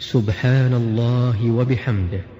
سبحان الله وبحمده